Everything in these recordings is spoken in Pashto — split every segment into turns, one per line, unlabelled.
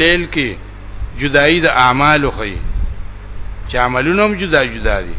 لیل کې جدائی د اعمالو خي چې عملونه هم جدا جدا دي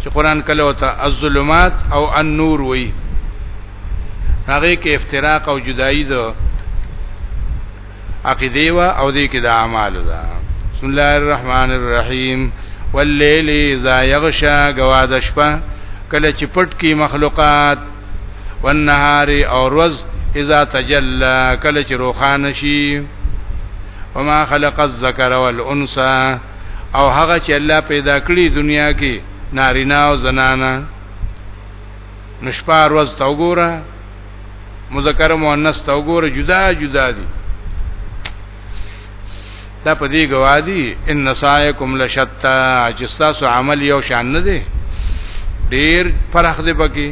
چې قران کله وته الظلمات او النور وي هغه کې افتراق او جدائی د عقیده وا او دې کې د اعمالو ده بسم الله الرحمن الرحیم واللیل اذا یغشا گواد شپه کله چې پټ کی مخلوقات والنهار او روز اذا تجلى کله چې روخان شي وما خلق الذکر والانثى او هغه چې الله پیدا کړی دنیا کې نارینه او زنانه نشپار وز تا وګوره مذکر مؤنث تا وګوره جدا جدا دي دا په دې گواهی ان سایکم لشتا چې تاسو عمل یو شان نه دی ډیر فرق دی پکې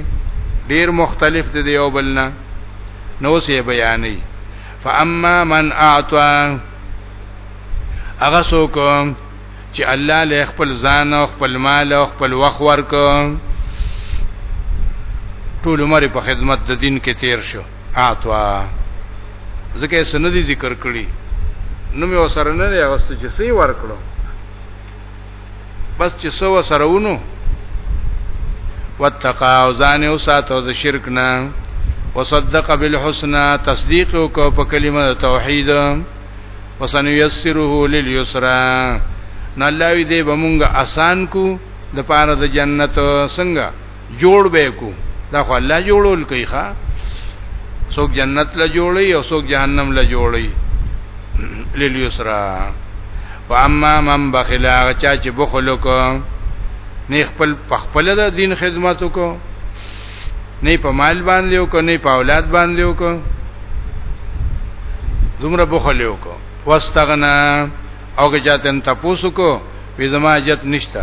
ډیر مختلف دی یو بل نه نو سه بیانې فاما من اعطا هغه څوک چې الله له خپل ځان او خپل مال او خپل وخت ورکو ټول عمر په خدمت د دین کې تیر شو اعطوا ځکه سندي ذکر کړی نو مې وسره نه دی غوښته چې سی ورکړو بس چې سو سره ونو واتقا او ځان او ساتو د شرک نه وصدق بالحسنى تصدیق کو په کلمه توحید وسنيسره لليسرى نو الله دې بمونګه آسان کو د پاره د جنت څنګه جوړ به کو دا خو الله جوړول کوي ښا څوک جنت له جوړي او څوک جهنم له جوړي للیسرا واما من بخل هغه چا چې بخل وکړ نه خپل خپل د دین خدمت وکړ نه په مال باندې وکړ نه په اولاد باندې وکړ دومره بخل وکړ واستغنا او که چاته تاسو کو په زما جت نشته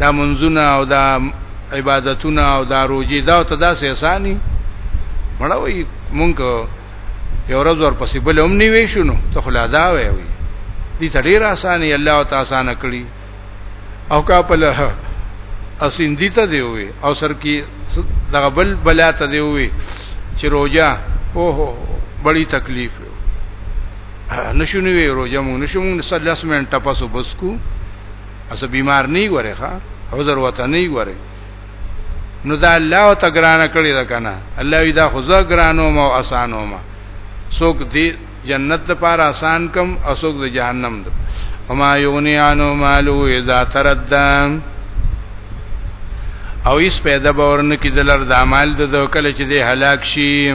دا منځونه او دا عبادتونه او دا روزي دا ته داسې اساني مړوي مونږ یو ورځ ورپسې بل هم نیوي شنو ته خلا دا وي وي دي ډیر اساني الله تعالی آسان کړی او کا په له اسیندی ته دی وي او سر کې دغه بل بلا ته دی وي چې روزه اوه بڑی تکلیف نشو نیوې روزه مونږ نشو مونږ سره لاس منټه پاسو بس کو اس بیمار نه غره ښا عذر وته نه غره نو دا الله ته ګران کړی دا کنه الله وی دا خو زه ګرانو مو اسانو ما سوک دی جنت لپاره آسان کم او سوک د جهنم د وما یغنی عنو مالو اذا تردم او ایس پیدا باور نه کیدلر د اعمال د کله چې د هلاک شي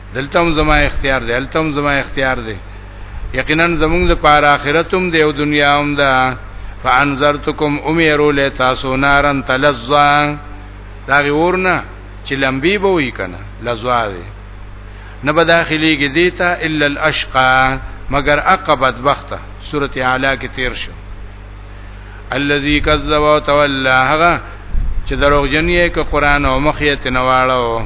دلته هم زما اختیار دی هلته هم زما اختیار دی یقینا زمونږ د پاره آخرت هم دی او دنیا هم ده فانذرتکم امیرو لتاسو نارن تلظا دا ورنه چې لمبي به وي کنه لزوا دی نه به داخليږي دیتا الا الاشقا مگر عقبت بخته سورته اعلی کې تیر شو الذي كذب وتولى هغه چې دروغجن یې ک قران او مخیت نواړو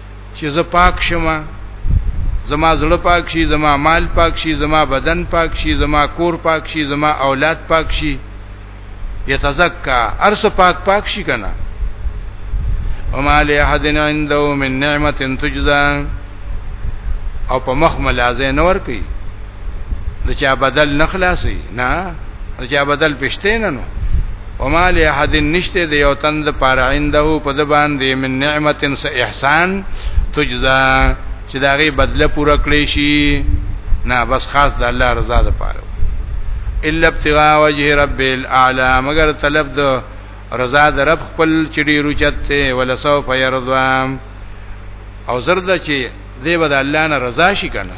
چې زه پاک شم زما زړه پاک شي زما مال پاک شي زما بدن پاک شي زما کور پاک شي زما اولاد پاک شي یتزکا ارس پاک پاک شي کنه وما لأحد عنده من نعمت تجزا او په مخ ملازه نور کوي د چا بدل نخلاصي نه د چا بدل پښته نه نو وما لاحد نشته د یو تند پر عنده په د باندې من نعمت س احسان تجزا چې داغه بدله پوره کړی شي نه بس خاص د الله رضا ده پاره الا ابتغاء وجه رب الاعلى مگر طلب د رضا د رب خپل چړي رچته ولا سو فيرضا او زرد چې دی به د الله نه رضا شي کنه